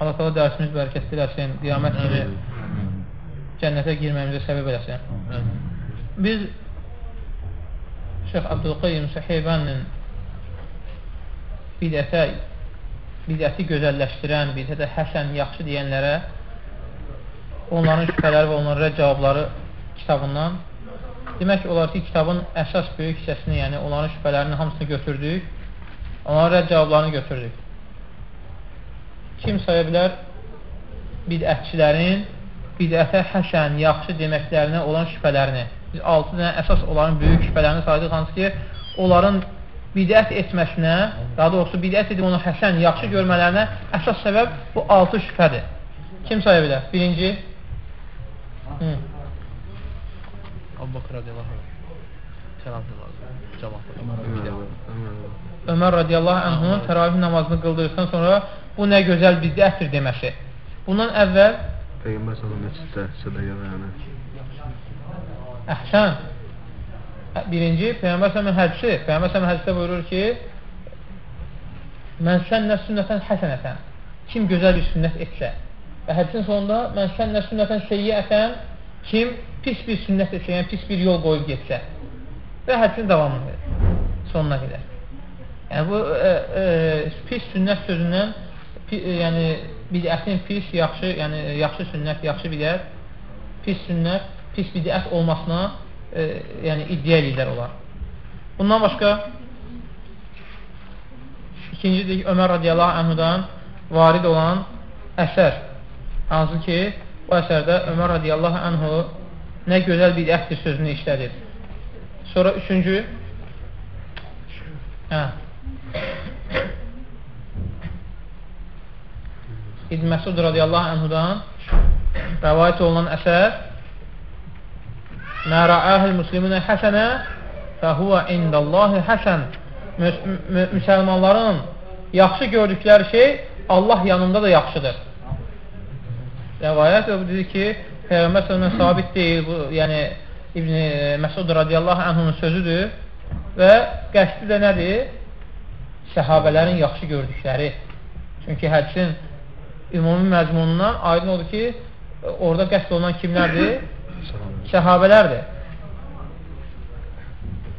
Allah təala dərsimiz bərəkətli eləsin, qiyamət kimi cənnətə girməyimizə səbəb eləsin. Biz Şeyx Abdülqayyim Səhiybənin bidətə bidəti gözəlləşdirən, bidətə həsən, yaxşı deyənlərə onların şübhələri və rədd cavabları kitabından demək olar ki, kitabın əsas böyük hissəsini, yəni onların şübhələrinin hamısını götürdük rədd cavablarını götürdük. Kim saya bilər bidətçilərin bidətə həsən, yaxşı deməklərinə olan şübhələrini. Biz 6 dənə əsas onların böyük şübhələrini saydıq, hansı ki, onların bidət etməsinə, daha doğrusu bidət edib onu həsən, yaxşı görmələrinə əsas səbəb bu 6 şübhədir. Kim saya bilər? Birinci. Bakr radiyallahu anh. Səlam. Ömər radiyallahu anhunun təravih namazını qıldıqdan sonra bu nə gözəl bidətdir deməsi. Bundan əvvəl Peyğəmbər sallallahu məsciddə sədəyə yəni. Əhsən. Birinci Peyğəmbər sallallahu hədisi. Peyğəmbər sallallahu hədisdə buyurur ki: "Mən sənnə sünnətən həsənətən." Kim gözəl bir sünnət etsə və hədisin sonunda mən sənnə sünnətən seyyiətən kim pis bir sünnət etsə, yəni pis bir yol qoyub getsə və hədisin davamını sonuna qədər. Yəni bu e, e, pis sünnət sözündən yəni bidətin pis, yaxşı, yəni yaxşı sünnət, yaxşı bidət, pis sünnət, pis bidət olmasına e, yəni iddia edirlər olar. Bundan başqa ikincidir Ömər radiyallahu anhudan varid olan əsər. Hansı ki, bu əsərdə Ömər radiyallahu anhu nə gözəl bidətdir sözünü işlədir. Sonra üçüncü hə, İbn Məsud radiyallahu anhudan rəvayət olunan əsər Mə rəəhil musliminə həsənə fəhuvə indallahi həsən Müsəlmanların yaxşı gördükləri şey Allah yanında da yaxşıdır. Rəvayət o dedi ki, Peyğəmbər sələmən sabit deyil, bu, yəni İbn Məsud radiyallahu anhunun sözüdür və qəsdi də nədir? səhabələrin yaxşı gördükləri. Çünki hədisin ümumi məzmunundan aydın odur ki, orada qəsd olunan kimlərdir? Səhabələrdir.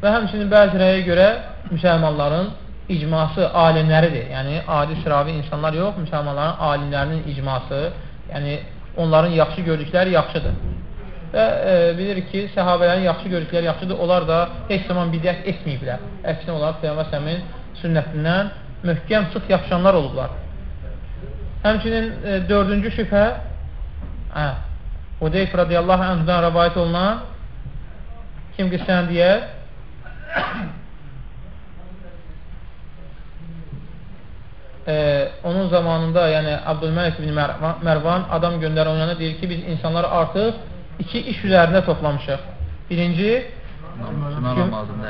Və həmçinin bəzi rəyə görə müsəlmanların icması alimləridir. Yəni, adi sıravi insanlar yox, müsəlmanların alimlərinin icması, yəni onların yaxşı gördükləri yaxşıdır. Və e, bilirik ki, səhabələrin yaxşı gördükləri yaxşıdır. Onlar da heç zaman bidət etməyiblər. Əksinə olaraq Peyğəmbər səmin sünnətindən möhkəm sıx yapışanlar olublar. Həmçinin e, dördüncü şübhə hə, Hudeyf radiyallahu anhudan rəvayət olunan kim qıssəni deyər? e, onun zamanında yəni Abdülməlik ibn Mərvan adam göndərən ona deyir ki, biz insanları artıq iki iş üzərində toplamışıq. Birinci,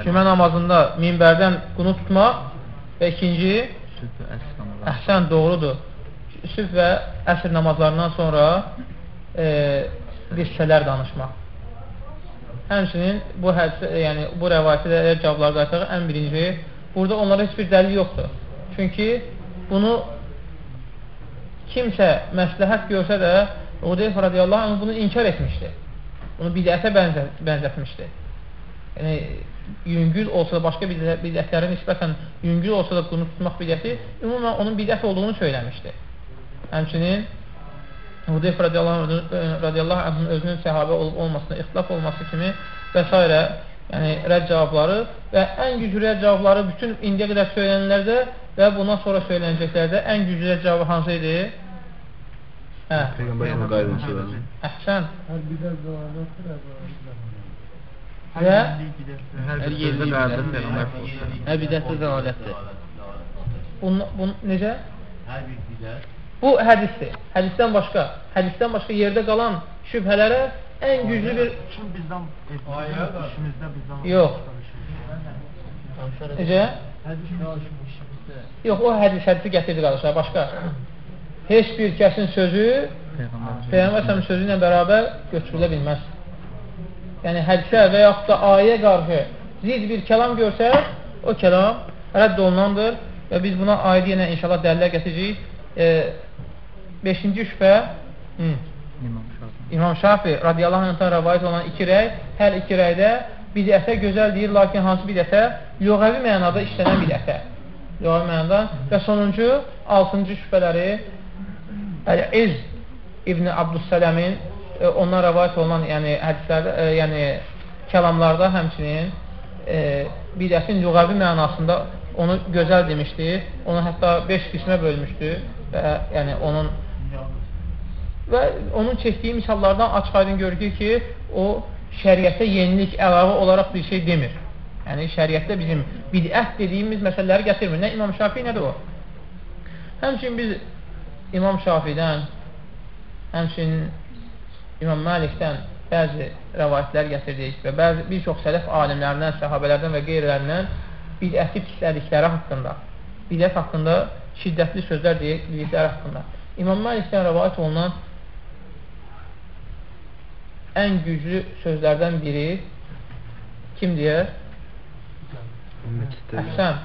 cümə namazında minbərdən qunu tutmaq Və ikinci, əhsən doğrudur. Sübh və əsr namazlarından sonra e, qissələr danışmaq. Həmçinin bu hədsə, yəni bu rəvayətdə cavablar qayıtaq ən birinci, burada onlara heç bir dəlil yoxdur. Çünki bunu kimsə məsləhət görsə də Udeyf radiyallahu anh bunu inkar etmişdi. Bunu bidətə bənzət, bənzətmişdi. Yəni, yüngül olsa da, başqa bidətlərə nisbətən yüngül olsa da qunu tutmaq bidəti, ümumən onun bidət olduğunu söyləmişdi. Həmçinin Hudeyf radiyallahu anhın özünün səhabə olub olmasına, ixtilaf olması kimi və s. yəni rədd cavabları və ən güclü rədd cavabları bütün indiyə qədər söylənənlərdə və bundan sonra söylənəcəklərdə ən güclü rədd cavabı hansı idi? Hə. Peyğəmbər qaydansıdır. Əhsən. Hər bidət cavabı və hər yerli bidət hər bidətdə zəlalətdir. Bun, bun, necə? Hər bir bidət Bu hədisdir. Hədisdən başqa, hədisdən başqa yerdə qalan şübhələrə ən güclü bir... Kim bizdən, işimizdə bizdən... Yox. Necə? Yox, o hədis, hədisi gətirdi qardaşlar, başqa. Heç bir kəsin sözü Peyğəmbər səhəmin sözü ilə bərabər götürülə bilməz. Yəni, hədisə və yaxud da ayə qarşı zid bir kəlam görsə, o kəlam rədd olunandır və biz buna aid yenə inşallah dəlilər gətirəcəyik. E, beşinci şübhə hı, İmam Şafi radiyallahu anhdan rəvayət olan iki rəy, hər iki rəydə bidətə gözəl deyir, lakin hansı bidətə? Lüğəvi mənada işlənən bidətə. Lüğəvi mənada və sonuncu, altıncı şübhələri Əl-İz İbn Abdüssələmin e, ondan rəvayət olunan yəni, hədislərdə, e, yəni kəlamlarda həmçinin e, bidətin lüğəvi mənasında onu gözəl demişdi. Onu hətta 5 qismə bölmüşdü və yəni onun və onun çəkdiyi misallardan açıq aydın görürük ki, o şəriətə yenilik əlavə olaraq bir şey demir. Yəni şəriətdə bizim bidət dediyimiz məsələləri gətirmir. Nə İmam Şafi, nə də o. Həmçinin biz İmam Şafidən, həmçinin İmam Məlikdən bəzi rəvayətlər gətirdik və bəzi bir çox sələf alimlərindən, səhabələrdən və qeyrilərindən bidəti pislədikləri haqqında, bidət haqqında şiddətli sözlər dedikləri haqqında. İmam Məlikdən rəvayət olunan ən güclü sözlərdən biri kim deyər? Əhsən.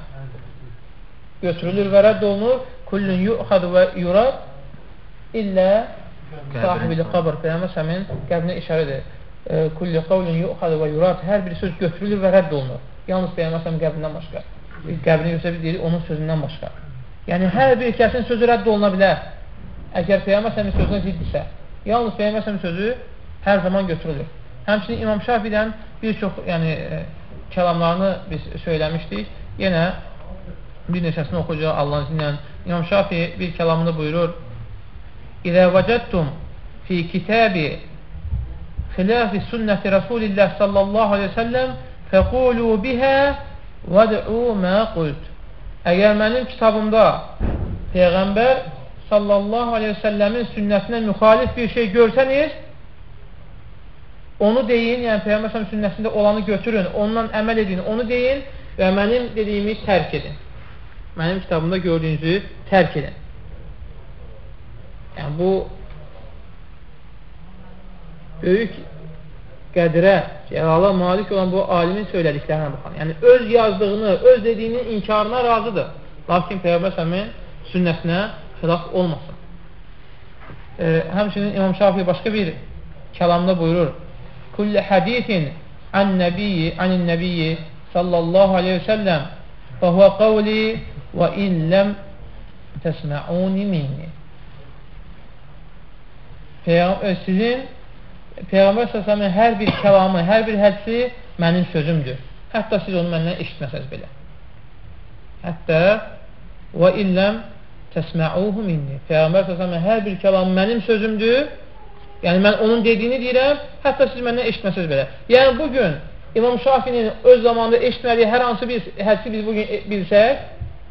Götürülür və rədd olunur. Kullun yu'xad və yurad illə sahibi qabr. Peyğəmbər səmin qəbrinə işarədir. Kulli qavlun yu'xad və yurad. Hər bir söz götürülür və rədd olunur. Yalnız Peyğəmbər səmin qəbrindən başqa. Qəbrini göstərib deyirik, onun sözündən başqa. Yəni, hər bir kəsin sözü rədd oluna bilər. Əgər Peyğəmbər səmin sözünə ziddirsə, yalnız Peyğəmbər səmin sözü hər zaman götürülür. Həmçinin İmam Şafidən bir çox yəni, e, kəlamlarını biz söyləmişdik. Yenə bir neçəsini oxuyacaq Allahın izni ilə. İmam Şafi bir kəlamında buyurur İzə vəcəttum fi kitabi xilafi sünnəti Rasulillah sallallahu aleyhi ve sellem fəqulu bihə vəd'u mə qult Əgər mənim kitabımda Peyğəmbər sallallahu aleyhi ve sellemin sünnətinə müxalif bir şey görsəniz onu deyin, yəni Peyğəmbər sünnəsində olanı götürün, ondan əməl edin, onu deyin və mənim dediyimi tərk edin. Mənim kitabımda gördüyünüzü tərk edin. Yəni bu böyük qədrə, cəlala malik olan bu alimin söylədiklərinə baxan. Yəni öz yazdığını, öz dediyinin inkarına razıdır. Lakin Peyğəmbər səmin sünnəsinə xilaf olmasın. E, həmçinin İmam Şafi başqa bir kəlamda buyurur kulli hadisin an nebiyyi anin nebiyyi sallallahu aleyhi ve sellem ve huve kavli ve in lem tesma'uni minni sizin Peyğəmbər səsəmin hər bir kəlamı, hər bir hədsi mənim sözümdür. Hətta siz onu məndən eşitməsəz belə. Hətta və illəm təsməuhu minni. Peyğəmbər səsəmin hər bir kəlamı mənim sözümdür Yəni, mən onun dediyini deyirəm, hətta siz məndən eşitməsiniz belə. Yəni, bugün İmam Şafinin öz zamanında eşitmədiyi hər hansı bir hədsi biz bugün bilsək,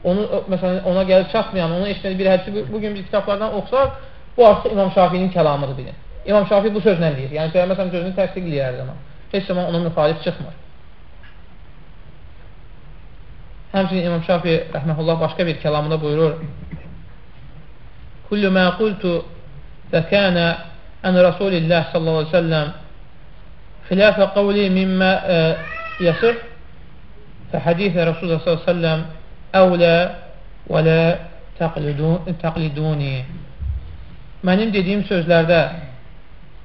onu, məsələn, ona gəlib çatmayan, onu eşitmədiyi bir hədsi bugün biz kitablardan oxusaq, bu artıq İmam Şafinin kəlamıdır bilin. İmam Şafi bu sözlə deyir. Yəni, Peyğəmbər sözünü təsdiq edir hər zaman. Heç zaman ona müxalif çıxmır. Həmçinin İmam Şafi rəhməhullah başqa bir kəlamında buyurur Kullu mə qultu və ən Rasulillah sallallahu aleyhi ve sellem xilafə qavli mimmə yəsir fəhədithə Rasulullah sallallahu aleyhi ve sellem əvlə və lə təqliduni mənim dediyim sözlərdə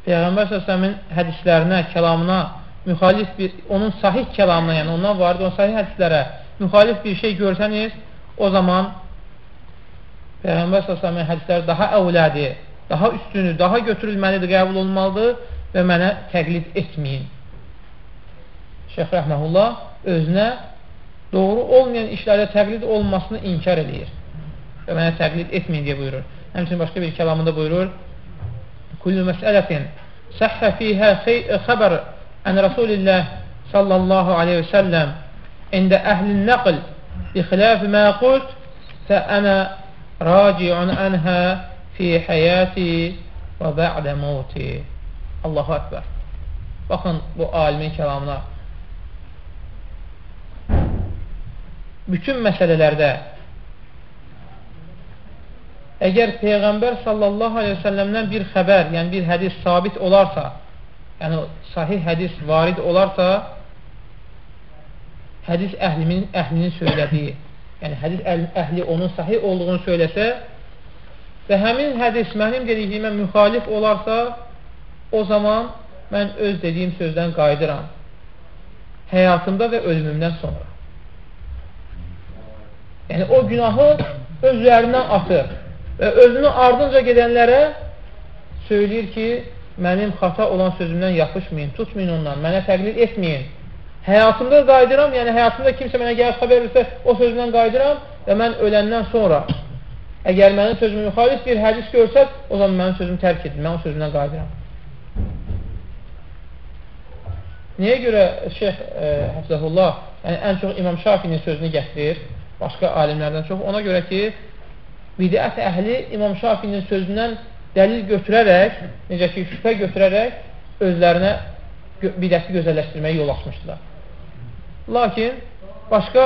Peyğəmbər səsəmin hədislərinə, kəlamına müxalif bir, onun sahih kəlamına, yəni ondan vardı, onun sahih hədislərə müxalif bir şey görsəniz, o zaman Peyğəmbər səsəmin hədisləri daha əvlədir daha üstünü, daha götürülməlidir, qəbul olunmalıdır və mənə təqlid etməyin. Şeyx Rəhməhullah özünə doğru olmayan işlərdə təqlid olmasını inkar edir və mənə təqlid etməyin deyə buyurur. Həmçinin başqa bir kəlamında buyurur Kullu məsələtin səhhə fiyhə xəbər ən Rasulillah sallallahu aleyhi və səlləm ində əhlin nəql bi xilafi mə qult fə ənə raciun ənhə fi həyati və bə'də mauti. Allahu Ekber. Baxın bu alimin kəlamına. Bütün məsələlərdə əgər Peyğəmbər sallallahu aleyhi ve səlləmdən bir xəbər, yəni bir hədis sabit olarsa, yəni sahih hədis varid olarsa, hədis əhlinin, əhlinin söylədiyi, yəni hədis əhli onun sahih olduğunu söyləsə və həmin hədis mənim dediyimə müxalif olarsa, o zaman mən öz dediyim sözdən qayıdıram. Həyatımda və ölümümdən sonra. Yəni, o günahı özlərindən atır və özünün ardınca gedənlərə söyləyir ki, mənim xata olan sözümdən yapışmayın, tutmayın ondan, mənə təqlid etməyin. Həyatımda qayıdıram, yəni həyatımda kimsə mənə gəlib xəbər versə, o sözündən qayıdıram və mən öləndən sonra əgər mənim sözümü müxalif bir hədis görsək, o zaman mənim sözümü tərk edin, mən o sözündən qayıdıram. Niyə görə Şeyx e, Həfzəhullah yəni, ən çox İmam Şafinin sözünü gətirir, başqa alimlərdən çox? Ona görə ki, bidət əhli İmam Şafinin sözündən dəlil götürərək, necə ki, şübhə götürərək özlərinə bidəti gözəlləşdirməyə yol açmışdılar. Lakin başqa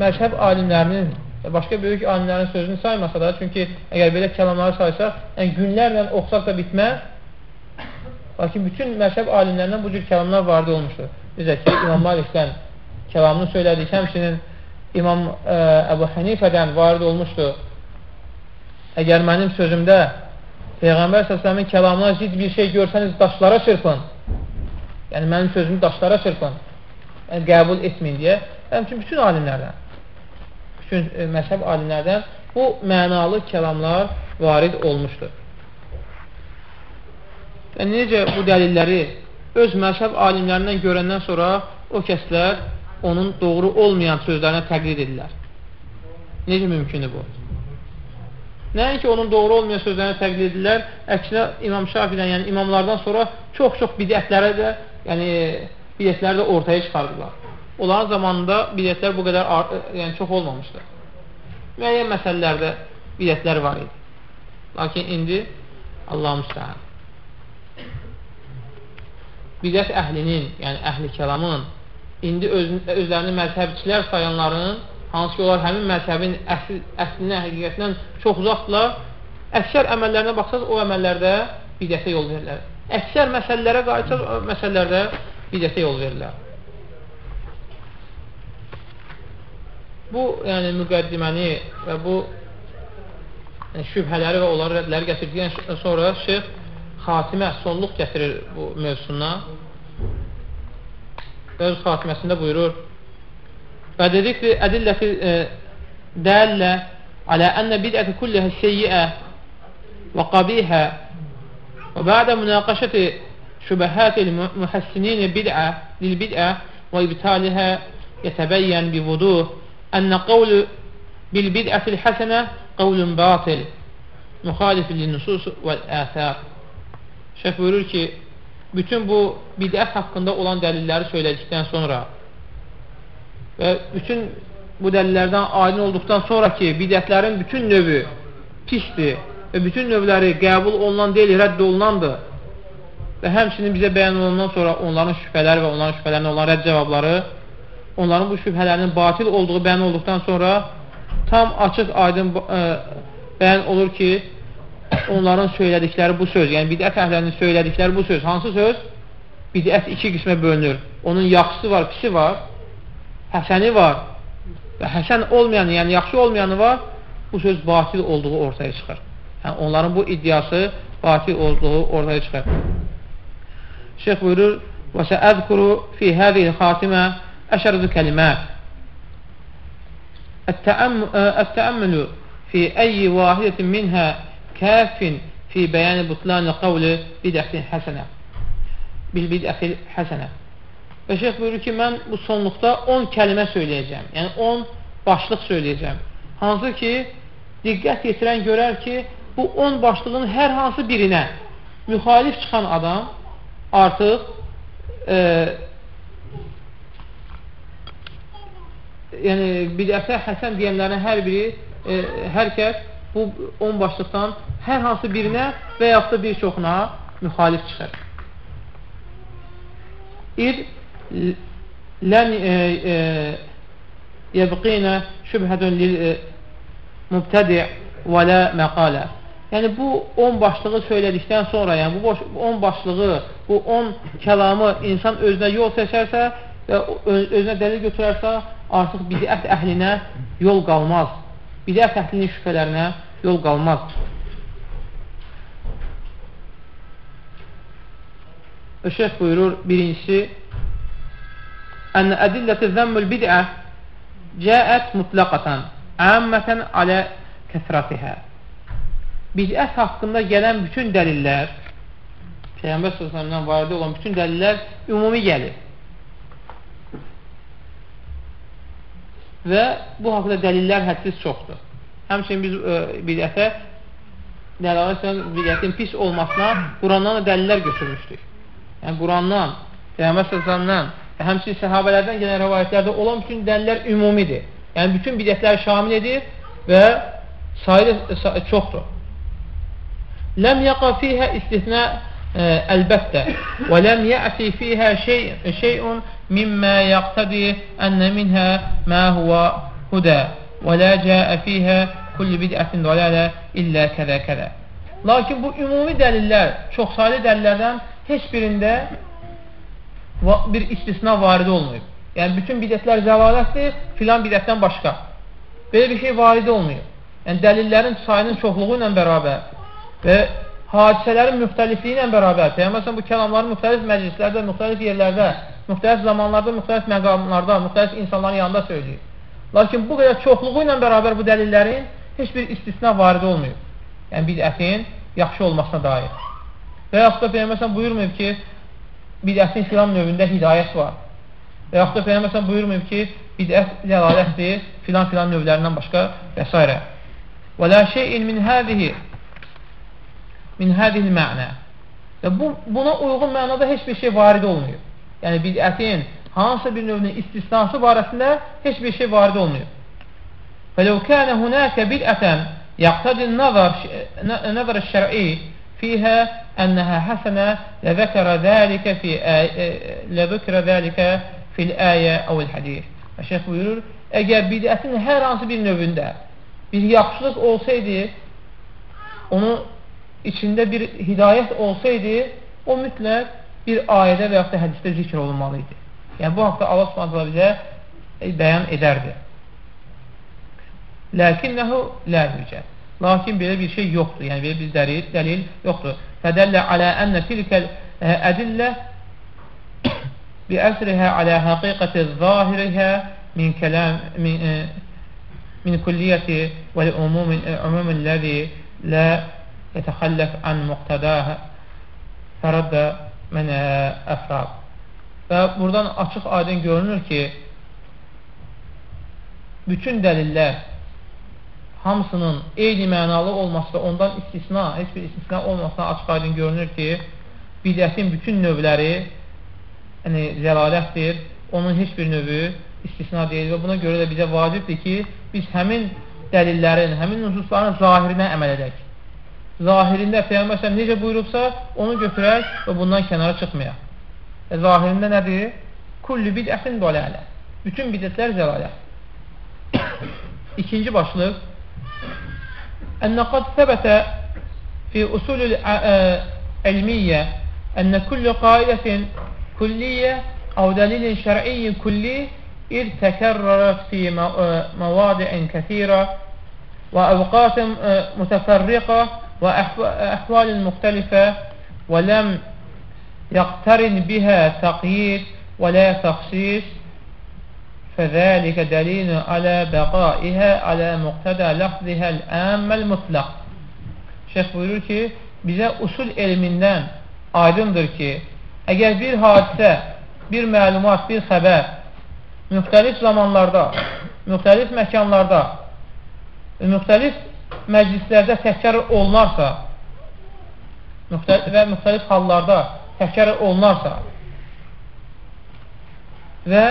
məzhəb alimlərinin başqa böyük alimlərin sözünü saymasa da, çünki əgər belə kəlamları saysaq, yəni günlərlə oxsaq da bitməz, Lakin bütün məzhəb alimlərindən bu cür kəlamlar vardı olmuşdur. Bizə ki, İmam Malikdən kəlamını söylədik, həmçinin İmam ə, e, Əbu Hənifədən varid olmuşdur. Əgər mənim sözümdə Peyğəmbər səsləmin kəlamına zid bir şey görsəniz, daşlara çırpın. Yəni, mənim sözümü daşlara çırpın. Yəni, qəbul etməyin deyə. Həmçin, bütün alimlərdən, ə, e, məzhəb alimlərdən bu mənalı kəlamlar varid olmuşdur. Və necə bu dəlilləri öz məzhəb alimlərindən görəndən sonra o kəslər onun doğru olmayan sözlərinə təqlid edirlər. Necə mümkündür bu? Nəinki onun doğru olmayan sözlərinə təqlid edirlər, əksinə İmam Şafidən, yəni imamlardan sonra çox-çox bidətlərə də, yəni bidətləri də ortaya çıxardılar. Onların zamanında bidətlər bu qədər yəni, çox olmamışdır. Müəyyən məsələlərdə bidətlər var idi. Lakin indi Allah müstəhən bidət əhlinin, yəni əhli kəlamın indi öz, özlərini məzhəbçilər sayanların, hansı ki, onlar həmin məzhəbin əsl, əslinə, həqiqətindən çox uzaqdırlar, əksər əməllərinə baxsaq, o əməllərdə bidətə yol verirlər. Əksər məsələlərə qayıtsaq, o məsələlərdə bidətə yol verirlər. Bu, yəni, müqəddiməni və bu yəni, şübhələri və onları rədləri gətirdikdən sonra şeyh xatimə, sonluq gətirir bu mövzusuna. Öz xatiməsində buyurur və dedik ki, ədilləti e, dəllə alə ənə bidəti kulləhə seyyiə və qabihə və bədə münaqəşəti şübəhəti mühəssinin bid'ə lilbid'ə və ibtalihə yətəbəyyən bivuduh ənə qavlu bilbid'ətil həsənə qavlun batil müxalifin linnusus vəl-əthər Şeyh buyurur ki, bütün bu bidət haqqında olan dəlilləri söylədikdən sonra və bütün bu dəlillərdən aydın olduqdan sonra ki, bidətlərin bütün növü pisdir və bütün növləri qəbul olunan deyil, rədd olunandır və həmçinin bizə bəyan olundan sonra onların şübhələri və onların şübhələrinə olan rədd cavabları onların bu şübhələrinin batil olduğu bəyan olduqdan sonra tam açıq aydın ə, e, bəyan olur ki, onların söylədikləri bu söz, yəni bidət əhlərinin söylədikləri bu söz, hansı söz? Bidət iki qismə bölünür. Onun yaxşısı var, pisi var, həsəni var və həsən olmayanı, yəni yaxşı olmayanı var, bu söz batil olduğu ortaya çıxır. Yəni, onların bu iddiası batil olduğu ortaya çıxır. Şeyh buyurur, və səəzkuru fi həzil əşərüzü kəlimət Ət-təəmmülü fi əyyi vahidetin minhə kəfin fi bəyəni butlanı qavli bidətin həsənə bil bidətil həsənə və şeyh buyurur ki, mən bu sonluqda 10 kəlimə söyləyəcəm yəni 10 başlıq söyləyəcəm hansı ki, diqqət yetirən görər ki, bu 10 başlığın hər hansı birinə müxalif çıxan adam artıq e, yəni bidətə həsən deyənlərin hər biri e, hər kəs bu 10 başlıqdan hər hansı birinə və yaxud da bir çoxuna müxalif çıxır. İr lən e, e, yəbqinə şübhədun lil e, mübtədi və lə məqalə. Yəni, bu 10 başlığı söylədikdən sonra, yəni bu 10 başlığı, bu 10 kəlamı insan özünə yol seçərsə və özünə dəlil götürərsə, artıq bidət əhlinə yol qalmaz. Bidət əhlinin şübhələrinə yol qalmaz. Şeyh buyurur, birincisi, Ənə ədilləti zəmmül bid'ə cəət mutlaqatan, əmmətən alə kəsratihə. Bidət haqqında gələn bütün dəlillər, Peyğəmbər s.ə.v-dən vardı olan bütün dəlillər ümumi gəlir. Və bu haqda dəlillər hədsiz çoxdur. Həmçinin biz e, bidətə dəlalətən bidətin pis olmasına Qurandan da dəlillər götürmüşdük. Yəni Qurandan, Peyğəmbər s.ə.v-dən və həmçinin səhabələrdən gələn rəvayətlərdə olan bütün dəlillər ümumidir. Yəni bütün bidətləri şamil edir və sayı çoxdur. Ləm yaqa fiyhə istisna e, əlbəttə və ləm yəti fiyhə şey, şeyun mimmə yaqtadi ənə minhə mə huvə hudə və lə cəə fiyhə kulli bidətin dalalə illə kədə kədə. Lakin bu ümumi dəlillər, çox saylı dəlillərdən heç birində bir istisna varid olmayıb. Yəni, bütün bidətlər zəlalətdir, filan bidətdən başqa. Belə bir şey varid olmuyor. Yəni, dəlillərin sayının çoxluğu ilə bərabər və hadisələrin müxtəlifliyi ilə bərabər. Peyğəmbər bu kəlamları müxtəlif məclislərdə, müxtəlif yerlərdə, müxtəlif zamanlarda, müxtəlif məqamlarda, müxtəlif insanların yanında söyləyir. Lakin bu qədər çoxluğu ilə bərabər bu dəlillərin heç bir istisna varid olmuyor. Yəni, bidətin yaxşı olmasına dair. Və yaxud da Peyğəmbər buyurmayıb ki, bidətin filan növündə hidayət var. Və yaxud da Peyğəmbər buyurmayıb ki, bidət dəlalətdir filan filan növlərindən başqa və s. Və la şeyin min hədihi min hədil mə'nə və bu, buna uyğun mənada heç bir şey varid olmuyor. Yəni, bidətin hansısa bir növünün istisnası barəsində heç bir şey varid olmuyor. Fələv kənə hunəkə bidətən yaqtadil nəzər şər'i fiyhə ənəhə həsənə ləzəkərə dəlikə fi ləzəkərə dəlikə fil əyə əvəl-hədis. Və şeyh buyurur, əgər bidətin hər hansı bir növündə bir yaxşılıq olsaydı, onu içində bir hidayət olsaydı, o mütləq bir ayədə və yaxud da hədisdə zikr olunmalı idi. Yəni, bu haqda Allah subhanətlə bizə bəyan edərdi. Ləkinnəhu lə yücə. Lakin belə bir şey yoxdur. Yəni, belə bir dəlil, dəlil yoxdur. Fədəllə alə ənə tilkəl ədillə bi əsrihə alə həqiqəti zahirihə min kələm min, min kulliyyəti və umumin ləzi lə yətəxəlləf ən muqtədəhə fərəddə mənə əfrad. Və buradan açıq aydın görünür ki, bütün dəlillər hamısının eyni mənalı olması ondan istisna, heç bir istisna olmasına açıq aydın görünür ki, bidətin bütün növləri yəni, zəlalətdir, onun heç bir növü istisna deyil və buna görə də bizə vacibdir ki, biz həmin dəlillərin, həmin nususların zahirinə əməl edək. Zahirində Peyğəmbər necə buyurubsa, onu götürək və bundan kənara çıxmayaq. E, zahirində nədir? Kullu bidətin dolələ. Bütün bidətlər zəlalət. İkinci başlıq أن قد ثبت في أصول العلمية أن كل قاعدة كلية أو دليل شرعي كلي إذ تكررت في مواضع كثيرة وأوقات متفرقة وأحوال مختلفة ولم يقترن بها تقييد ولا تخصيص فذلك دليل على بقائها على muqtada lafzihə əmməl mutlaq. Şeyh buyurur ki, bizə usul elmindən aydındır ki, əgər bir hadisə, bir məlumat, bir xəbər müxtəlif zamanlarda, müxtəlif məkanlarda, müxtəlif məclislərdə təkrar olunarsa və müxtəlif hallarda təkrar olunarsa və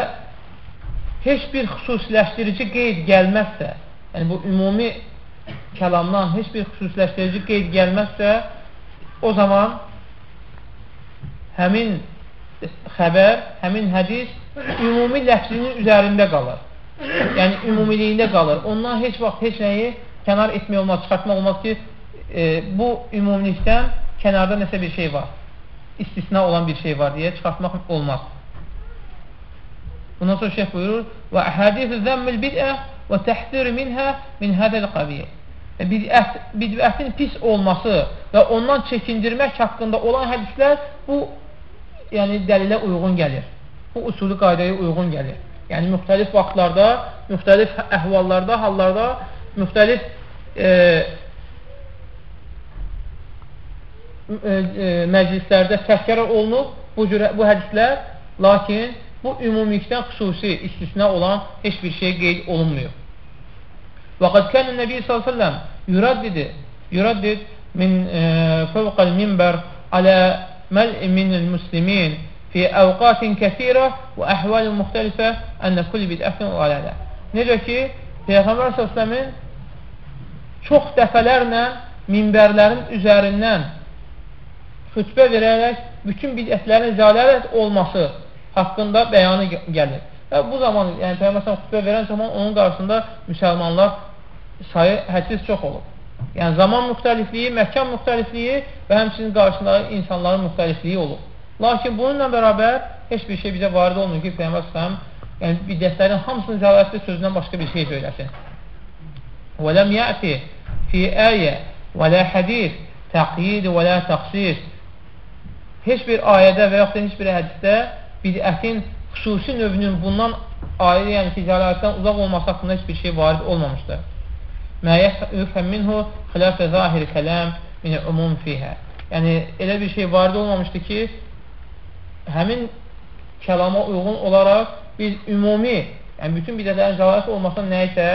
heç bir xüsusiləşdirici qeyd gəlməzsə, yəni bu ümumi kəlamdan heç bir xüsusiləşdirici qeyd gəlməzsə, o zaman həmin xəbər, həmin hədis ümumi ləfzinin üzərində qalır. Yəni, ümumiliyində qalır. Ondan heç vaxt heç nəyi kənar etmək olmaz, çıxartmaq olmaz ki, e, bu ümumilikdən kənarda nəsə bir şey var. İstisna olan bir şey var deyə çıxartmaq olmaz. Bundan sonra şeyh buyurur və əhədisi zəmmil bid'ə və təhdir minhə min hədəl qabiyə bidət, bidətin pis olması və ondan çəkindirmək haqqında olan hədislər bu yəni dəlilə uyğun gəlir. Bu usulü qaydaya uyğun gəlir. Yəni müxtəlif vaxtlarda, müxtəlif əhvallarda, hallarda, müxtəlif e, e, e, məclislərdə təhkərə olunub bu, cür, bu hədislər, lakin bu ümumilikdən xüsusi istisna olan heç bir şey qeyd olunmuyor. Vaqad kənə Nəbi s.ə.v yuraddid, yuraddid min e, fəvqəl minbər alə məl'i minəl müslimin fi əvqatin kəsirə və əhval-i müxtəlifə ənə kulli bidəfin və alələ. Necə ki, Peyğəmbər s.ə.v-in çox dəfələrlə minbərlərin üzərindən xütbə verərək bütün bidətlərin zələlət olması haqqında bəyanı gəlir. Və bu zaman, yəni Peyğəmbər xütbə verən zaman onun qarşısında müsəlmanlar sayı hədsiz çox olur. Yəni zaman müxtəlifliyi, məkan müxtəlifliyi və həmçinin qarşısında insanların müxtəlifliyi olur. Lakin bununla bərabər heç bir şey bizə varid olmuyor ki, Peyğəmbər sallam yəni bidətlərin hamısının zəlalətli sözündən başqa bir şey söyləsin. Və ləm fi əyə və lə hədis təqyid və lə təqsis heç bir ayədə və yaxud da heç bir hədisdə bidətin xüsusi növünün bundan ayrı, yəni ki, zəlalətdən uzaq olması haqqında heç bir şey varid olmamışdır. Mə yəfəm minhu xilafə zahir kələm minə umum fiyhə. Yəni, elə bir şey varid olmamışdır ki, həmin kəlama uyğun olaraq biz ümumi, yəni bütün bidətlərin zəlalət olmasına nə isə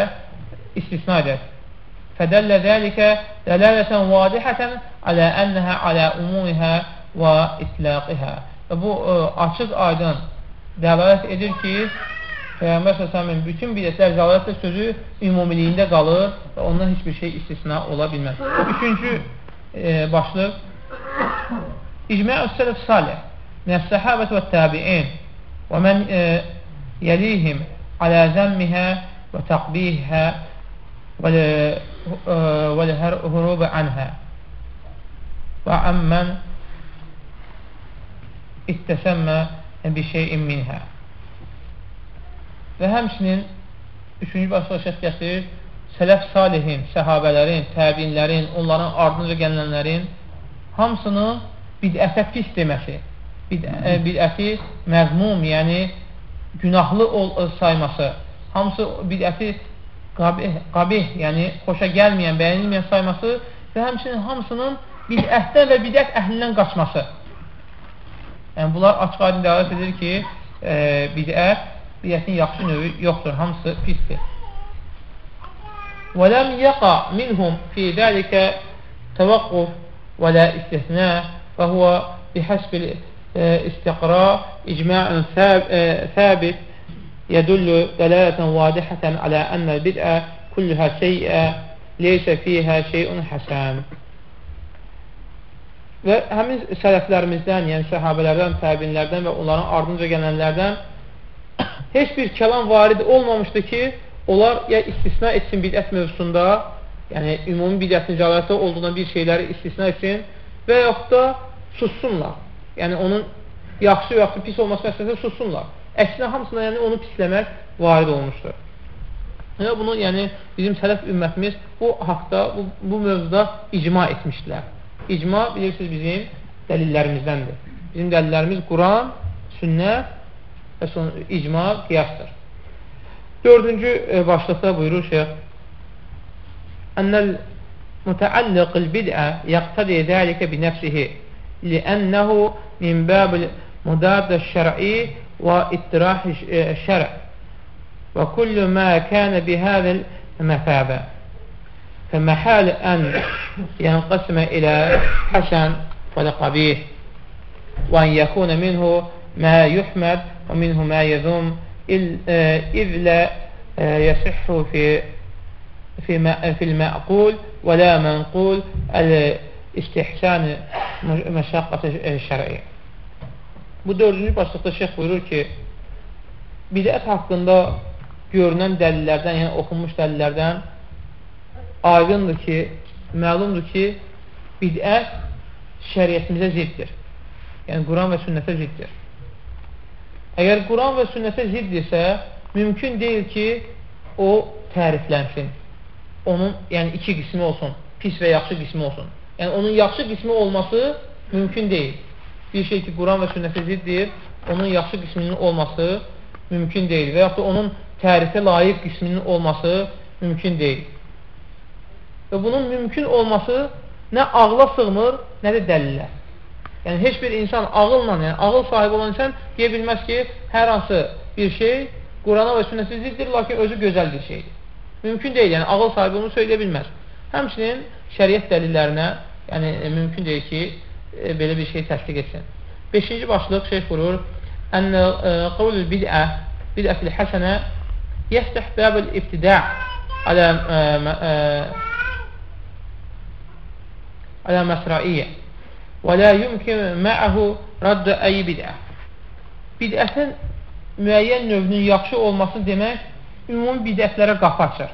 istisna edək. Fədəllə zəlikə dələlətən vadihətən alə ənəhə alə umumihə və itlaqihə. Və bu ə, e, açıq aydın dəlalət edir ki, Peyğəmbər s.ə.v-in bütün bidətlər zəlalətlə sözü ümumiliyində qalır və ondan heç bir şey istisna ola bilməz. Üçüncü e, başlıq İcmə-ü sələf salih minəs-səhabət və təbiin və mən e, yəlihim alə zəmmihə və təqbihə və anhə və əmmən ittəsəmmə bir şeyin minhə. Və həmçinin üçüncü başqa şəxs gətirir, sələf salihin, səhabələrin, təbinlərin, onların ardınca gələnlərin hamısını bidətə pis deməsi, e, bidəti məzmum, yəni günahlı ol, sayması, hamısı bidəti qabih, qabih, yəni xoşa gəlməyən, bəyənilməyən sayması və həmçinin hamısının bidətdən və bidət əhlindən qaçması. Yəni, bunlar açıq aydın dəlalət edir ki, e, bidət, bidətin yaxşı növü yoxdur, hamısı pisdir. وَلَمْ يَقَى مِنْهُمْ فِي ذَلِكَ تَوَقُّفْ وَلَا إِسْتِثْنَاء فَهُوَ بِحَسْبِ الاستقراء إجماع ثابت يدل دلالة واضحة على أن البدء كلها سيئة ليس فيها شيء حسن Və həmin sələflərimizdən, yəni səhabələrdən, təbinlərdən və onların ardınca gələnlərdən heç bir kəlam varid olmamışdı ki, onlar ya istisna etsin bidət mövzusunda, yəni ümumi bidətin cəlalətdə olduğundan bir şeyləri istisna etsin və yaxud da sussunlar. Yəni onun yaxşı və yaxud pis olması məsələsində sussunlar. Əksinə hamısına yəni onu pisləmək varid olmuşdur. Yəni, bunu yəni bizim sələf ümmətimiz bu haqda, bu, bu mövzuda icma etmişdilər. İcma bilirsiniz bizim dəlillərimizdəndir. Bizim dəlillərimiz Quran, sünnət və sonra icma, qiyasdır. Dördüncü e, başlıqda buyurur şeyh Ənəl mütəalliqil bid'ə yəqtədi dəlikə bi nəfsihi li'ənəhu min bəbil müdadə şər'i وإطراح الشرع. وكل ما كان بهذا المثابة. فمحال أن ينقسم إلى حسن ولقبيه وأن يكون منه ما يحمد ومنه ما يذم آه، إذ لا آه، يصح في في في المأقول ولا منقول الاستحسان مشقة الشرعية Bu dördüncü başlıqda şeyx buyurur ki, bidət haqqında görünən dəlillərdən, yəni oxunmuş dəlillərdən aydındır ki, məlumdur ki, bidət şəriyyətimizə ziddir. Yəni, Quran və sünnətə ziddir. Əgər Quran və sünnətə ziddirsə, mümkün deyil ki, o təriflənsin. Onun, yəni iki qismi olsun, pis və yaxşı qismi olsun. Yəni, onun yaxşı qismi olması mümkün deyil. Bir şey ki, Quran və sünnətə ziddir, onun yaxşı qisminin olması mümkün deyil və yaxud da onun tərifə layiq qisminin olması mümkün deyil. Və bunun mümkün olması nə ağla sığmır, nə də dəlillər. Yəni, heç bir insan ağılla, yəni ağıl sahibi olan insan deyə bilməz ki, hər hansı bir şey Qurana və sünnəsi ziddir, lakin özü gözəl bir şeydir. Mümkün deyil, yəni ağıl sahibi onu söyləyə bilməz. Həmçinin şəriət dəlillərinə yəni, mümkün deyil ki, e, belə bir şey təsdiq etsin. Beşinci başlıq şeyh qurur, Ənə e, qavlül bid'ə, bid'ətil həsənə yəftəh bəbəl ibtidə' alə e, alə məsraiyyə və la yumkin mə'əhu raddə əyi bid'ə. Bid'ətin müəyyən növünün yaxşı olması demək, ümumi bidətlərə qapı açır.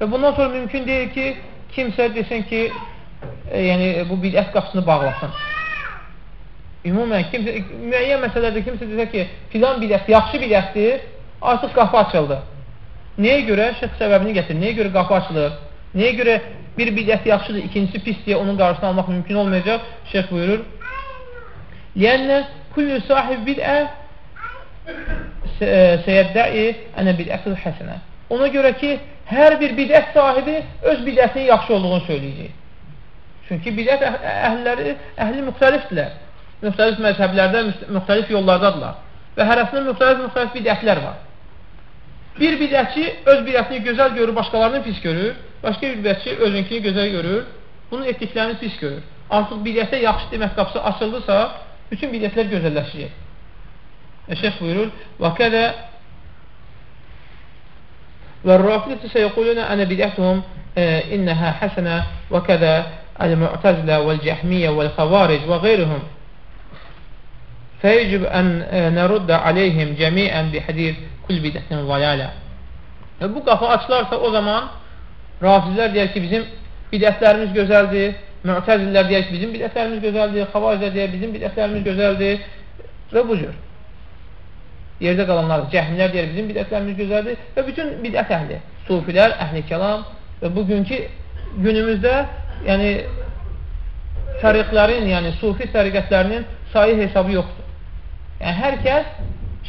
Və bundan sonra mümkün deyil ki, kimsə desin ki, e, yəni bu bidət qapısını bağlasın. Ümumən, kimsə, müəyyən məsələlərdə kimsə desə ki, filan bidət yaxşı bidətdir, artıq qapı açıldı. Nəyə görə? Şəx səbəbini gətirir. Nəyə görə qapı açılır? Nəyə görə bir bidət yaxşıdır, ikincisi pis deyə onun qarşısını almaq mümkün olmayacaq? Şeyx buyurur. Liyənnə kullu sahib bid'ə seyəddəi ənə bid'ətul həsənə. Ona görə ki, hər bir bidət sahibi öz bidətinin yaxşı olduğunu söyləyəcək. Çünki bidət əhlləri, əhli müxtəlifdirlər. Müxtəlif məzhəblərdə, müxtəlif yollardadırlar. Və hərəsində müxtəlif-müxtəlif bidətlər var. Bir bidətçi öz bidətini gözəl görür, başqalarını pis görür. Başqa bir bidətçi özünkini gözəl görür, bunun etdiklərini pis görür. Artıq bidətə yaxşı demək qapısı açıldısa, bütün bidətlər gözəlləşəcək. Və şeyx buyurur, وَكَذَا وَالرَّافِدَةِ سَيَقُولُونَ أَنَ بِدْعَتُهُمْ إِنَّهَا حَسَنَةٌ وَكَذَا المعتزلة والجهمية والخوارج وغيرهم فيجب أن نرد عليهم جميعا بحديث kul bidətin valalə. Və bu qapı açılarsa o zaman rafizlər deyər ki, bizim bidətlərimiz gözəldir, müətəzillər deyər ki, bizim bidətlərimiz gözəldir, xavacilər deyər bizim bidətlərimiz gözəldir və bu cür yerdə qalanlar, cəhmilər deyər, bizim bidətlərimiz gözəldir və bütün bidət əhli, sufilər, əhli kəlam və bugünkü günümüzdə yəni təriqlərin, yəni sufi təriqətlərinin sayı hesabı yoxdur. Yəni, hər kəs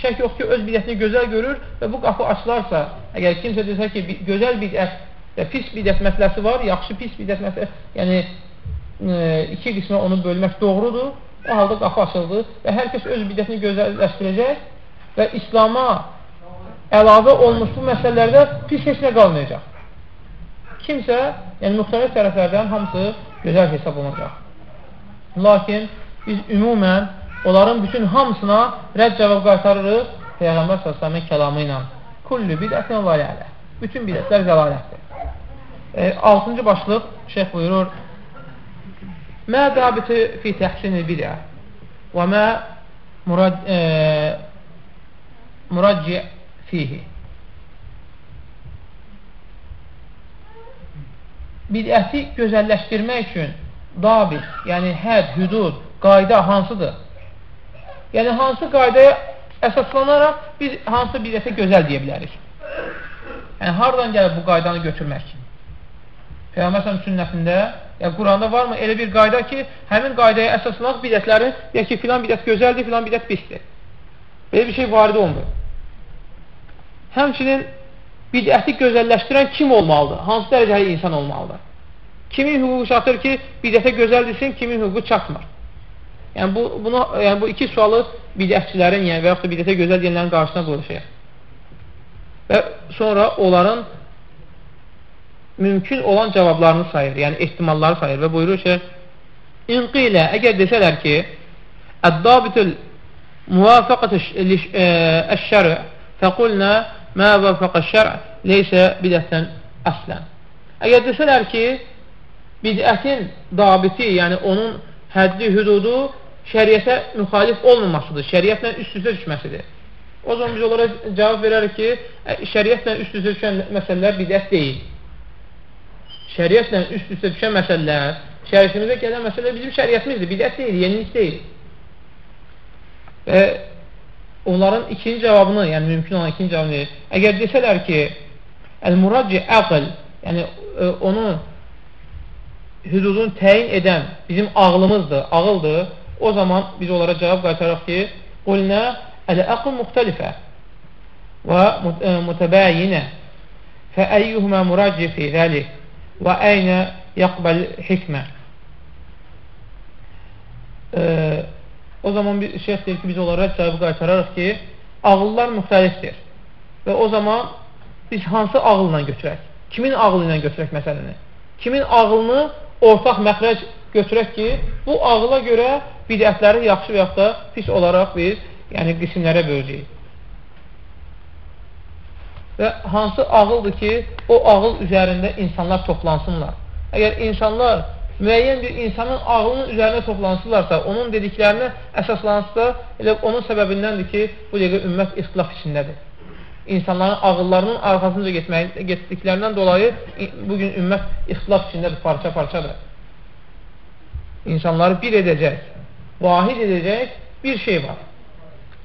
şək yox ki, öz bidətini gözəl görür və bu qapı açılarsa, əgər kimsə desə ki, gözəl bidət və pis bidət məsələsi var, yaxşı pis bidət məsələsi, yəni e, iki qismə onu bölmək doğrudur, o halda qapı açıldı və hər kəs öz bidətini gözəlləşdirəcək və İslama əlavə olmuş bu məsələlərdə pis heç nə qalmayacaq. Kimsə, yəni müxtəlif tərəflərdən hamısı gözəl hesab olunacaq. Lakin biz ümumən onların bütün hamısına rədd cavab qaytarırıq Peyğəmbər s.ə.v-in kəlamı ilə. Kullu bidətin valələ. Bütün bidətlər zəlalətdir. E, altıncı başlıq şeyh buyurur Mə dabiti fi təhsinil bidə və mə murad, e, muracci fihi. Bidəti gözəlləşdirmək üçün dabit, yəni həd, hüdud, qayda hansıdır? Yəni, hansı qaydaya əsaslanaraq biz hansı bidətə gözəl deyə bilərik? Yəni, haradan gəlir bu qaydanı götürmək? Peyğəmbər sünnətində, ya Quranda varmı elə bir qayda ki, həmin qaydaya əsaslanaq bidətlərin, ya ki, filan bidət gözəldir, filan bidət pisdir. Belə bir şey varid olmur. Həmçinin bidəti gözəlləşdirən kim olmalıdır? Hansı dərəcəli insan olmalıdır? Kimin hüququ çatır ki, bidətə gözəl desin, kimin hüququ çatmır? Yəni bu, bunu, yəni bu iki sualı bidətçilərin, yəni və yaxud da bidətə gözəl deyənlərin qarşısına qoyuşayıq. Və sonra onların mümkün olan cavablarını sayır, yəni ehtimalları sayır və buyurur ki, İnqilə, əgər desələr ki, Əd-dabitül muvafəqət əş-şərə fəqulnə mə vəfəqə şərə leysə bidətən əslən. Əgər desələr ki, bidətin dabiti, yəni onun həddi, hüdudu şəriətə müxalif olmamasıdır, şəriətlə üst-üstə düşməsidir. O zaman biz onlara cavab verərik ki, şəriətlə üst-üstə düşən məsələlər bidət deyil. Şəriətlə üst-üstə düşən məsələlər, şəriətimizə gələn məsələlər bizim şəriətimizdir, bidət deyil, yenilik deyil. Və onların ikinci cavabını, yəni mümkün olan ikinci cavabını. Əgər desələr ki, əl-muracci əql, yəni ə, onun hüdudunu təyin edən bizim ağlımızdır, ağıldır, o zaman biz onlara cavab qaytaraq ki, qulnə əl-əql müxtəlifə və mütəbəyinə fəəyyuhumə muracci fi zəlik və əynə yaqbəl hikmə o zaman bir şeyh deyir ki, biz onlara cavabı qaytararıq ki, ağıllar müxtəlifdir. Və o zaman biz hansı ağılla götürək? Kimin ağılı ilə götürək məsələni? Kimin ağılını ortaq məxrəc götürək ki, bu ağıla görə bidətləri yaxşı və yaxud da pis olaraq biz yəni qismlərə böləcəyik. Və hansı ağıldır ki, o ağıl üzərində insanlar toplansınlar. Əgər insanlar müəyyən bir insanın ağlının üzərinə toplansılarsa, onun dediklərinə əsaslansısa, elə onun səbəbindəndir ki, bu dəqiqə ümmət ixtilaf içindədir. İnsanların ağıllarının arxasınca getmək, getdiklərindən dolayı bugün ümmət ixtilaf içindədir, parça-parçadır. İnsanları bir edəcək, vahid edəcək bir şey var.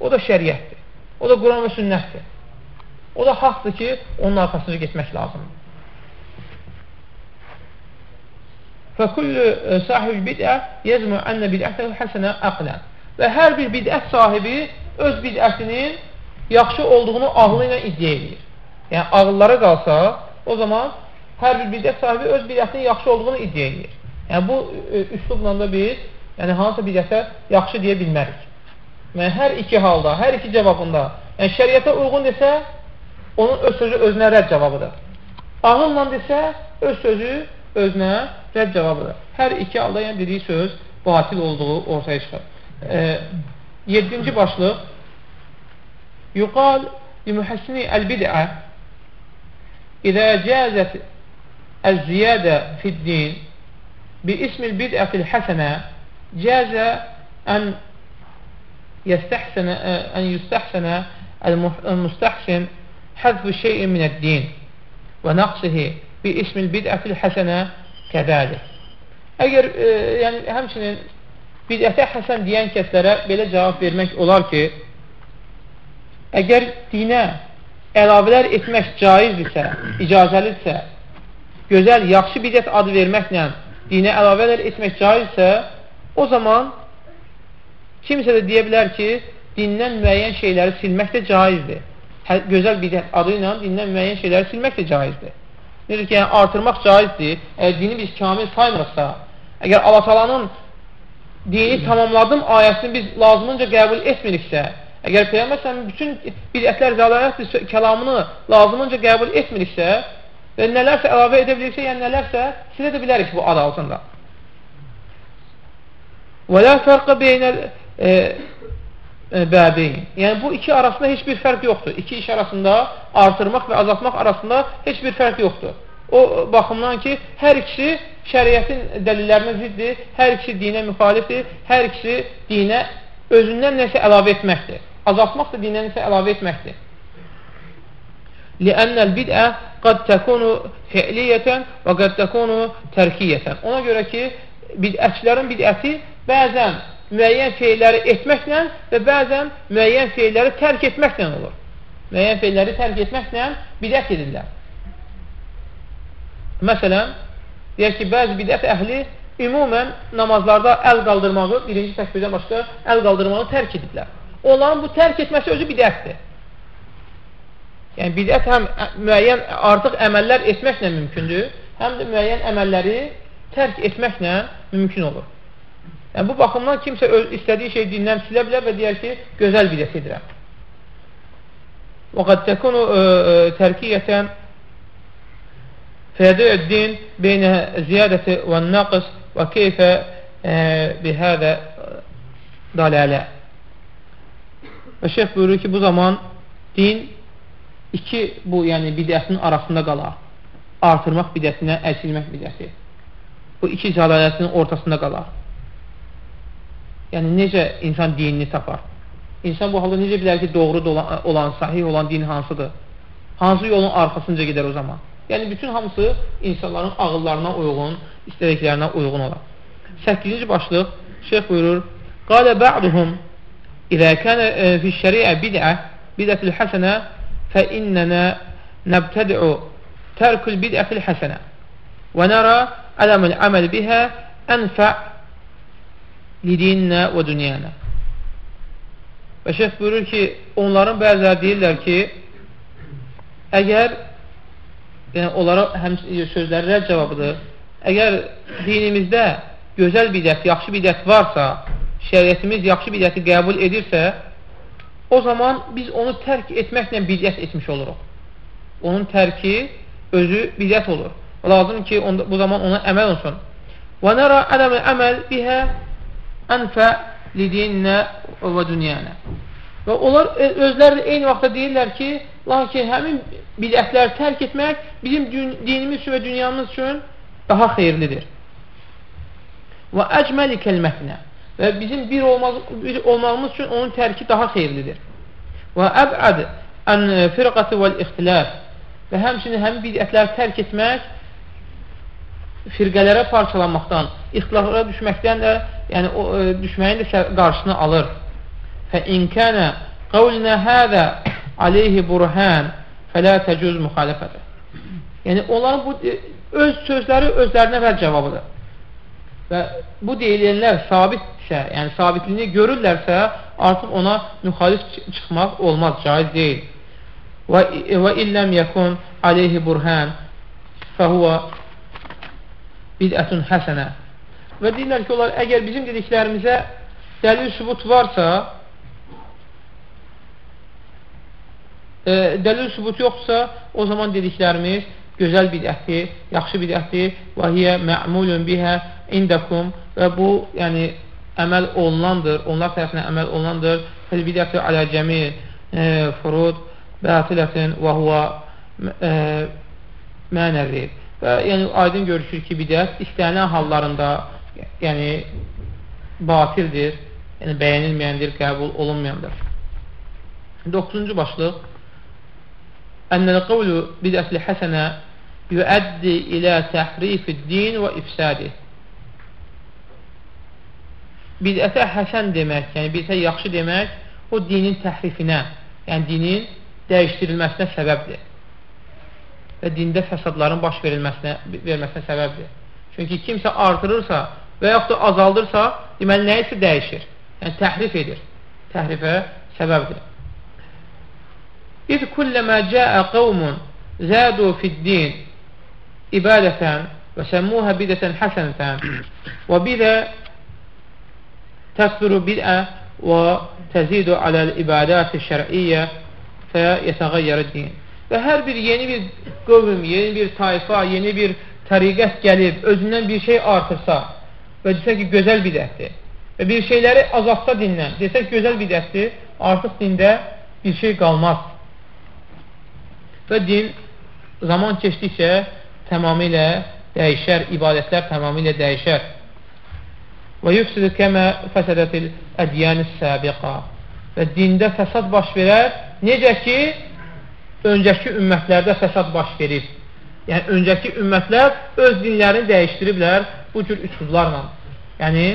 O da şəriətdir. O da Quran və sünnətdir. O da haqdır ki, onun arxasınca getmək lazımdır. Fəkullu sahib bid'ə yezmü ənə bid'ətəhu həsənə əqlən. Və hər bir bid'ət sahibi öz bid'ətinin yaxşı olduğunu ağlı ilə iddia edir. Yəni, ağıllara qalsa, o zaman hər bir bid'ət sahibi öz bid'ətinin yaxşı olduğunu iddia edir. Yəni, bu üslubla da biz yəni, hansısa bid'ətə yaxşı deyə bilmərik. Yəni, hər iki halda, hər iki cavabında, yəni şəriətə uyğun desə, onun öz sözü özünə rədd cavabıdır. Ağılla desə, öz sözü özünə rədd cavabıdır. Hər iki halda yəni dediyi söz batil olduğu ortaya çıxır. E, yedinci başlıq Yuqal limuhəssini əl-bid'ə İzə cəzət əz-ziyadə fid-din bi ismil bid'ətil həsənə cəzə ən yəstəhsənə ən yüstəhsənə el-mustahsin həzfu şeyin minəd-din və naqsihi bi ismil bid'ətil kədəlik. Əgər e, yəni, həmçinin bidətə həsən deyən kəslərə belə cavab vermək olar ki, əgər dinə əlavələr etmək caizdirsə, icazəlidirsə, gözəl, yaxşı bidət adı verməklə dinə əlavələr etmək caizdirsə, o zaman kimsə də deyə bilər ki, dindən müəyyən şeyləri silmək də caizdir. Hə, gözəl bidət adı ilə dindən müəyyən şeyləri silmək də caizdir. Necə ki, yəni, artırmaq caizdir. Əgər dini biz kamil saymırıqsa, əgər Allah talanın dini tamamladım ayəsini biz lazımınca qəbul etmiriksə, əgər Peyyəmbər bütün bidətlər, zəlalətdir kəlamını lazımınca qəbul etmiriksə və nələrsə əlavə edə bilirsə, yəni nələrsə silə də bilərik bu ad altında. Və lə fərqə beynəl e, e, bəbeyn. Yəni, bu iki arasında heç bir fərq yoxdur. İki iş arasında artırmaq və azaltmaq arasında heç bir fərq yoxdur. O baxımdan ki, hər ikisi şəriətin dəlillərinə ziddir, hər ikisi dinə müxalifdir, hər ikisi dinə özündən nəsə əlavə etməkdir. Azaltmaq da dinə nəsə əlavə etməkdir. Liənnəl bid'ə qad təkunu fi'liyyətən və qad təkunu tərkiyyətən. Ona görə ki, bidətçilərin bidəti bəzən müəyyən şeyləri etməklə və bəzən müəyyən şeyləri tərk etməklə olur. Müəyyən şeyləri tərk etməklə bidət edirlər. Məsələn, deyək ki, bəzi bidət əhli ümumən namazlarda əl qaldırmağı, birinci təkbirdən başqa əl qaldırmağı tərk ediblər. Onların bu tərk etməsi özü bidətdir. Yəni, bidət həm müəyyən artıq əməllər etməklə mümkündür, həm də müəyyən əməlləri tərk etməklə mümkün olur. Yəni, bu baxımdan kimsə öz, istədiyi şey dindən silə bilər və deyər ki, gözəl bidət edirəm. Və qad təkunu tərkiyyətən fədəddin beynə ziyadəti və naqs və keyfə bihədə dalalə. Və şeyh buyurur ki, bu zaman din iki bu yəni bidətin arasında qalar. artırmaq bidətinə əsilmək bidəti. Bu iki zəlalətinin ortasında qalar. Yəni, necə insan dinini tapar? İnsan bu halda necə bilər ki, doğru olan, olan, sahih olan din hansıdır? Hansı yolun arxasınca gedər o zaman? Yəni, bütün hamısı insanların ağıllarına uyğun, istədiklərinə uyğun olar. 8-ci başlıq, şeyh buyurur, Qalə bə'duhum İzə kənə fi şəriə bid'ə bid'ətil həsənə fə innənə nəbtədi'u tərkül bid'ətil həsənə və nərə ələmül əməl bihə ənfə lidinə və dünyanə Və şeyh buyurur ki, onların bəziləri deyirlər ki, əgər yəni onlara həm sözləri rədd cavabıdır, əgər dinimizdə gözəl bidət, yaxşı bidət varsa, şəriətimiz yaxşı bidəti qəbul edirsə, o zaman biz onu tərk etməklə bidət etmiş oluruq. Onun tərki özü bidət olur. Lazım ki, onda, bu zaman ona əməl olsun. Nərə ələmə əməl bihə ənfə lidinə və dünyanə. Və onlar e, özləri eyni vaxtda deyirlər ki, lakin həmin bidətləri tərk etmək bizim dinimiz üçün və dünyamız üçün daha xeyirlidir. Və əcməli kəlmətinə və bizim bir, olmaz, bir olmağımız üçün onun tərki daha xeyirlidir. Və əb'əd ən firqəti vəl ixtilaf və həmçinin həmin bidətləri tərk etmək firqələrə parçalanmaqdan, ixtilaflara düşməkdən də, yəni o, e, düşməyin də qarşısını alır. Fə inkənə qavlinə hədə aleyhi burhan fələ təcüz müxalifətə. Yəni, onların bu, e, öz sözləri özlərinə vəl cavabıdır. Və bu deyilənlər sabitsə, yəni sabitliyini görürlərsə, artıq ona müxalif çıxmaq olmaz, caiz deyil. Və, illəm yəkun aleyhi burhan fəhuvə bidətun həsənə. Və deyirlər ki, onlar əgər bizim dediklərimizə dəlil sübut varsa, e, dəlil sübut yoxsa, o zaman dediklərimiz gözəl bidətdir, yaxşı bidətdir və hiyə mə'mulun bihə indəkum və bu, yəni, əməl olunandır, onlar tərəfindən əməl olunandır. Fəl bidəti alə cəmi e, furud bətilətin və huvə e, mənəvi. Və yəni aydın görüşür ki, bidət istənilən hallarında yəni batildir, yəni bəyənilməyəndir, qəbul olunmayandır. 9-cu başlıq. Ənəl qavlu bidətli həsənə yüəddi ilə təhrifid din və ifsadi. Bidətə həsən demək, yəni bidətə yaxşı demək, o dinin təhrifinə, yəni dinin dəyişdirilməsinə səbəbdir və dində fəsadların baş verilməsinə, verməsinə səbəbdir. Çünki kimsə artırırsa və yaxud da azaldırsa, deməli, nə isə dəyişir. Yəni, təhrif edir. Təhrifə səbəbdir. İz kulləmə cəə qavmun zədu fiddin ibadətən və səmmuhə bidətən həsənətən və bidə təqduru bidə və təzidu aləl ibadəti şər'iyyə fə yətəğəyyərə din. Və hər bir yeni bir qövm, yeni bir tayfa, yeni bir təriqət gəlib, özündən bir şey artırsa və desə ki, gözəl bidətdir və bir şeyləri azaltsa dindən, desə ki, gözəl bidətdir, artıq dində bir şey qalmaz. Və din zaman keçdikcə tamamilə dəyişər, ibadətlər tamamilə dəyişər. Və yüfsidə kəmə fəsədətil ədiyyəni səbiqa və dində fəsad baş verər, necə ki, öncəki ümmətlərdə fəsad baş verir. Yəni, öncəki ümmətlər öz dinlərini dəyişdiriblər bu cür üsullarla. Yəni,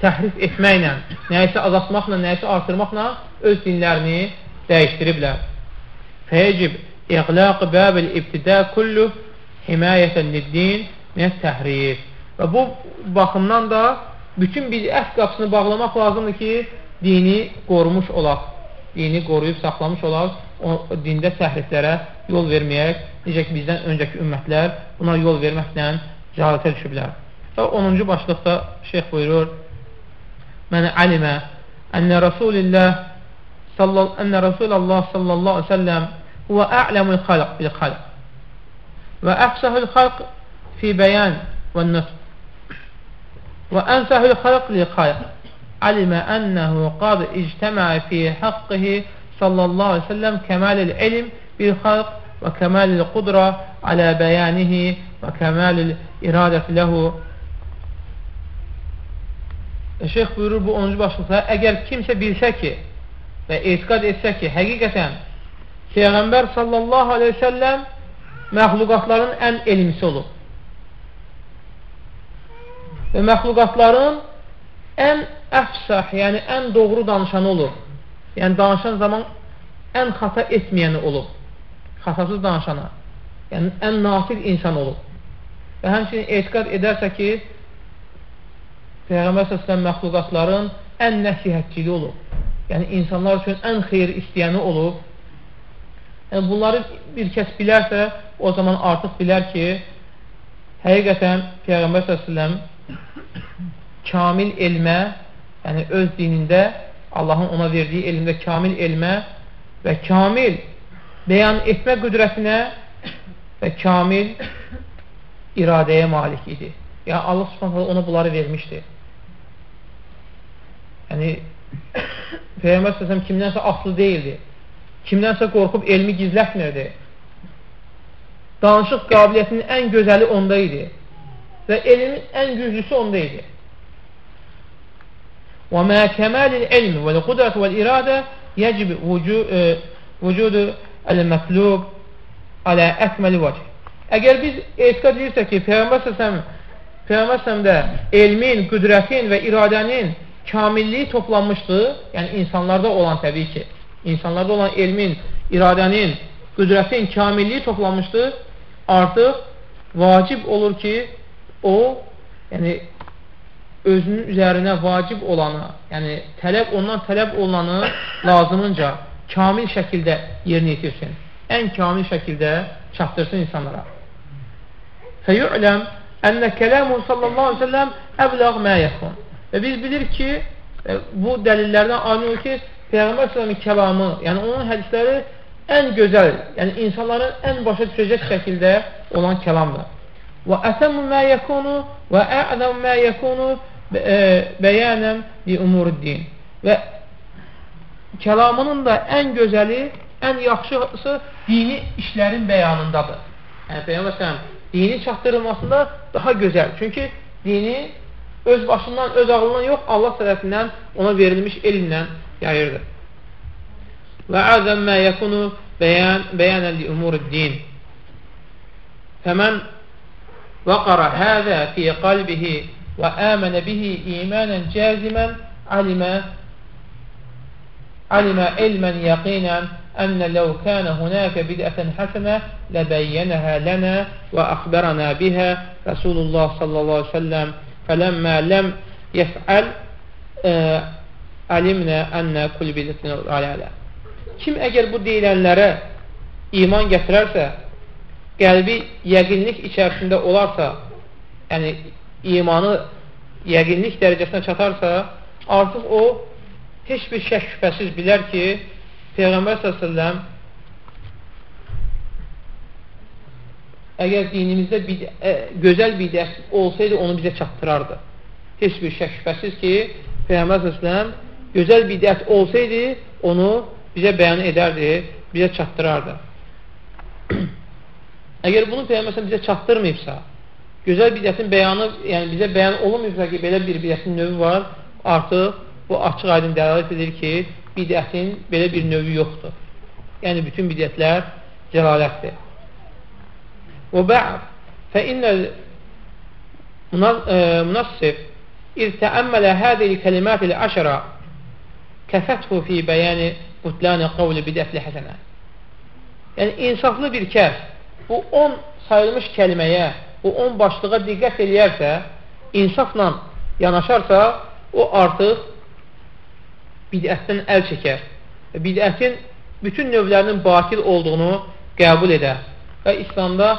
təhrif etməklə, nəyisə azaltmaqla, nəyisə artırmaqla öz dinlərini dəyişdiriblər. Fəyəcib İqlaq bəbil ibtidə kullu himayətən liddin minət təhrif. Və bu baxımdan da bütün bidət qapısını bağlamaq lazımdır ki, dini qorumuş olaq, dini qoruyub saxlamış olaq o dində təhriflərə yol verməyək, necə ki, bizdən öncəki ümmətlər buna yol verməklə cəhalitə düşüblər. Və 10-cu başlıqda şeyx buyurur, Mən alimə ənə Rasulillah ənə Rasulallah sallallahu aleyhi ve sellem huvə a'ləmul xalq bil xalq və əhsəhül xalq fi bəyan və nütq və ənsəhül xalq lil xalq alimə ənəhu qad ictəmə fi haqqıhi sallallahu aleyhi ve sellem kemalil ilim bil halk ve kemalil kudra alə bəyanihi və kəmalil iradət ləhu e, Şeyx buyurur bu 10-cu başlıqda, əgər kimsə bilsə ki və etiqad etsə ki, həqiqətən Peyğəmbər sallallahu aleyhi ve selləm məxluqatların ən elmisi olub. Və məxluqatların ən əfsah, yəni ən doğru danışanı olub. Yəni danışan zaman ən xata etməyəni olub. Xatasız danışana. Yəni ən nafiq insan olub. Və həmçinin etiqad edərsə ki, Peyğəmbər səslən məxluqatların ən nəsihətçili olub. Yəni insanlar üçün ən xeyir istəyəni olub. Yəni bunları bir kəs bilərsə, o zaman artıq bilər ki, həqiqətən Peyğəmbər səsləm kamil elmə, yəni öz dinində Allahın ona verdiyi elmdə kamil elmə və kamil bəyan etmə qüdrətinə və kamil iradəyə malik idi. Yəni Allah Subhanahu ona bunları vermişdi. Yəni Peyğəmbər səsəm kimdənsə aslı deyildi. Kimdənsə qorxub elmi gizlətmirdi. Danışıq qabiliyyətinin ən gözəli onda idi. Və elmin ən güclüsü onda idi. وما كمال العلم والقدرة والإرادة يجب vücudu el-məxluq alə əkməli vəcih. Əgər biz etiqad edirsək ki, Peyğəmbər səsəm Peyğəmbər səsəmdə elmin, qüdrətin və iradənin kamilliyi toplanmışdır, yəni insanlarda olan təbii ki, insanlarda olan elmin, iradənin, qüdrətin kamilliyi toplanmışdır, artıq vacib olur ki, o, yəni özünün üzərinə vacib olanı, yəni tələb ondan tələb olanı lazımınca kamil şəkildə yerinə yetirsin. Ən kamil şəkildə çatdırsın insanlara. Fəyu'ləm ənnə kələmu sallallahu aleyhi ve selləm əbləq mə yəxun. Və biz bilirik ki, e, bu dəlillərdən aydın ki, Peyğəmbər sallallahu kəlamı, yəni onun hədisləri ən gözəl, yəni insanların ən başa düşəcək şəkildə olan kəlamdır. Və əsəmü mə yəkunu və ə'zəm mə yəkunu bəyanən li umuruddin və kəlamının da ən gözəli, ən yaxşısı dini işlərin bəyanındadır. Yəni, Peyyəməsələm, dini çatdırılmasında daha gözəl. Çünki dini öz başından, öz ağlından yox, Allah tərəfindən ona verilmiş elmlə yayırdır. Və əzəm mə yəkunu bəyan, bəyanən li umuruddin Fəmən vəqara həzə fi qalbihi وآمن به إيمانا جازما علم علم علما يقينا أن لو كان هناك بدعة حسنة لبينها لنا وأخبرنا بها رسول الله صلى الله عليه وسلم فلما لم يفعل alimnə ənə kul bidətinə alələ. Kim əgər bu deyilənlərə iman gətirərsə, qəlbi yəqinlik içərisində olarsa, yəni imanı yəqinlik dərəcəsinə çatarsa, artıq o heç bir şək şübhəsiz bilər ki, Peyğəmbər s.ə.v əgər dinimizdə bid ə, gözəl bidət olsaydı, onu bizə çatdırardı. Heç bir şək şübhəsiz ki, Peyğəmbər s.ə.v gözəl bidət olsaydı, onu bizə bəyan edərdi, bizə çatdırardı. əgər bunu Peyğəmbər bizə çatdırmayıbsa, Gözəl bidətin bəyanı, yəni bizə bəyan olunmayacaq ki, belə bir bidətin növü var, artıq bu açıq aydın dəlalət edir ki, bidətin belə bir növü yoxdur. Yəni, bütün bidətlər cəlalətdir. Və bə'd, fə innəl münassif e, irtəəmmələ hədəli kəlimətil əşərə kəfəthu fi bəyəni butlani qavli bidətli həsənə. Yəni, insaflı bir kəs bu 10 sayılmış kəliməyə bu 10 başlığa diqqət eləyərsə, insafla yanaşarsa, o artıq bidətdən əl çəkər. Bidətin bütün növlərinin batil olduğunu qəbul edər və İslamda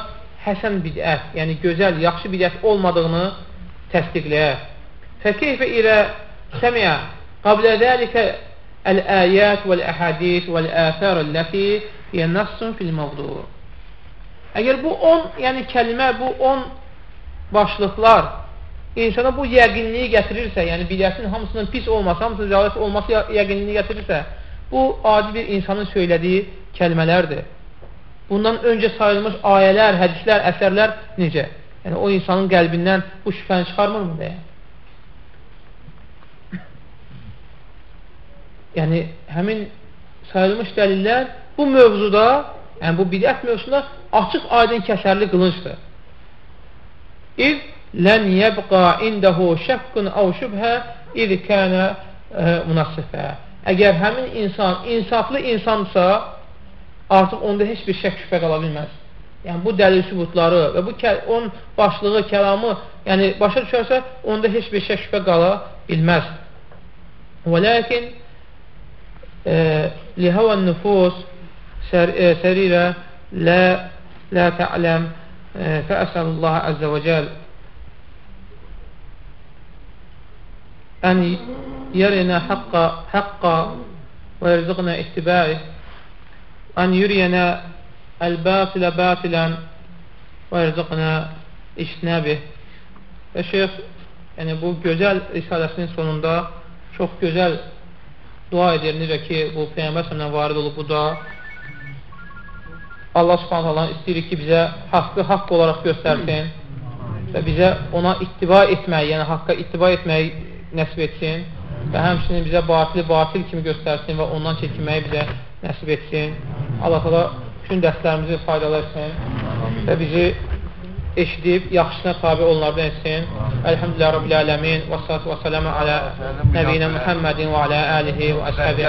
həsən bidət, yəni gözəl, yaxşı bidət olmadığını təsdiqləyər. Fəkeyfə ilə səmiyə qablə dəlikə əl-əyət vəl-əhədis vəl-əfərəlləti yənəssun fil-məvdur. Əgər bu 10, yəni kəlmə, bu 10 başlıqlar insana bu yəqinliyi gətirirsə, yəni bidətin hamısının pis olması, hamısının zəalət olması yəqinliyi gətirirsə, bu adi bir insanın söylədiyi kəlmələrdir. bundan öncə sayılmış ayələr, hədislər, əsərlər necə? Yəni, o insanın qəlbindən bu şübhəni çıxarmırmı deyə? Yəni, həmin sayılmış dəlillər bu mövzuda, yəni bu bidət mövzusunda açıq aydın kəsərli qılıncdır. İz lən yəbqa indəhu şəqqun əv şübhə iz kənə e, münasifə. Əgər həmin insan insaflı insansa, artıq onda heç bir şək şübhə qala bilməz. Yəni, bu dəlil sübutları və bu on başlığı, kəlamı yəni, başa düşərsə, onda heç bir şək şübhə qala bilməz. Və ləkin e, lihəvən nüfus sərirə e, lə لا تعلم فأسأل الله عز وجل أن يرنا حق حق ويرزقنا اتباعه أن يرينا الباطل باطلا ويرزقنا iştinəbih. Və şeyh yəni bu gözəl risaləsinin sonunda çox gözəl dua edir, necə ki, bu Peyyəmbər sələmdən varid olub bu dua. Allah subhanət Allah istəyirik ki, bizə haqqı haqq olaraq göstərsin və bizə ona ittiba etməyi, yəni haqqa ittiba etməyi nəsib etsin və həmçinin bizə batili batil kimi göstərsin və ondan çəkinməyi bizə nəsib etsin. Allah Allah bütün dərslərimizi faydalı etsin və bizi eşidib, yaxşısına tabi onlardan etsin. Elhamdülillah Rabbil Ələmin və salatu və salamu alə nəbiyinə Muhammedin və alə əlihi və əshabi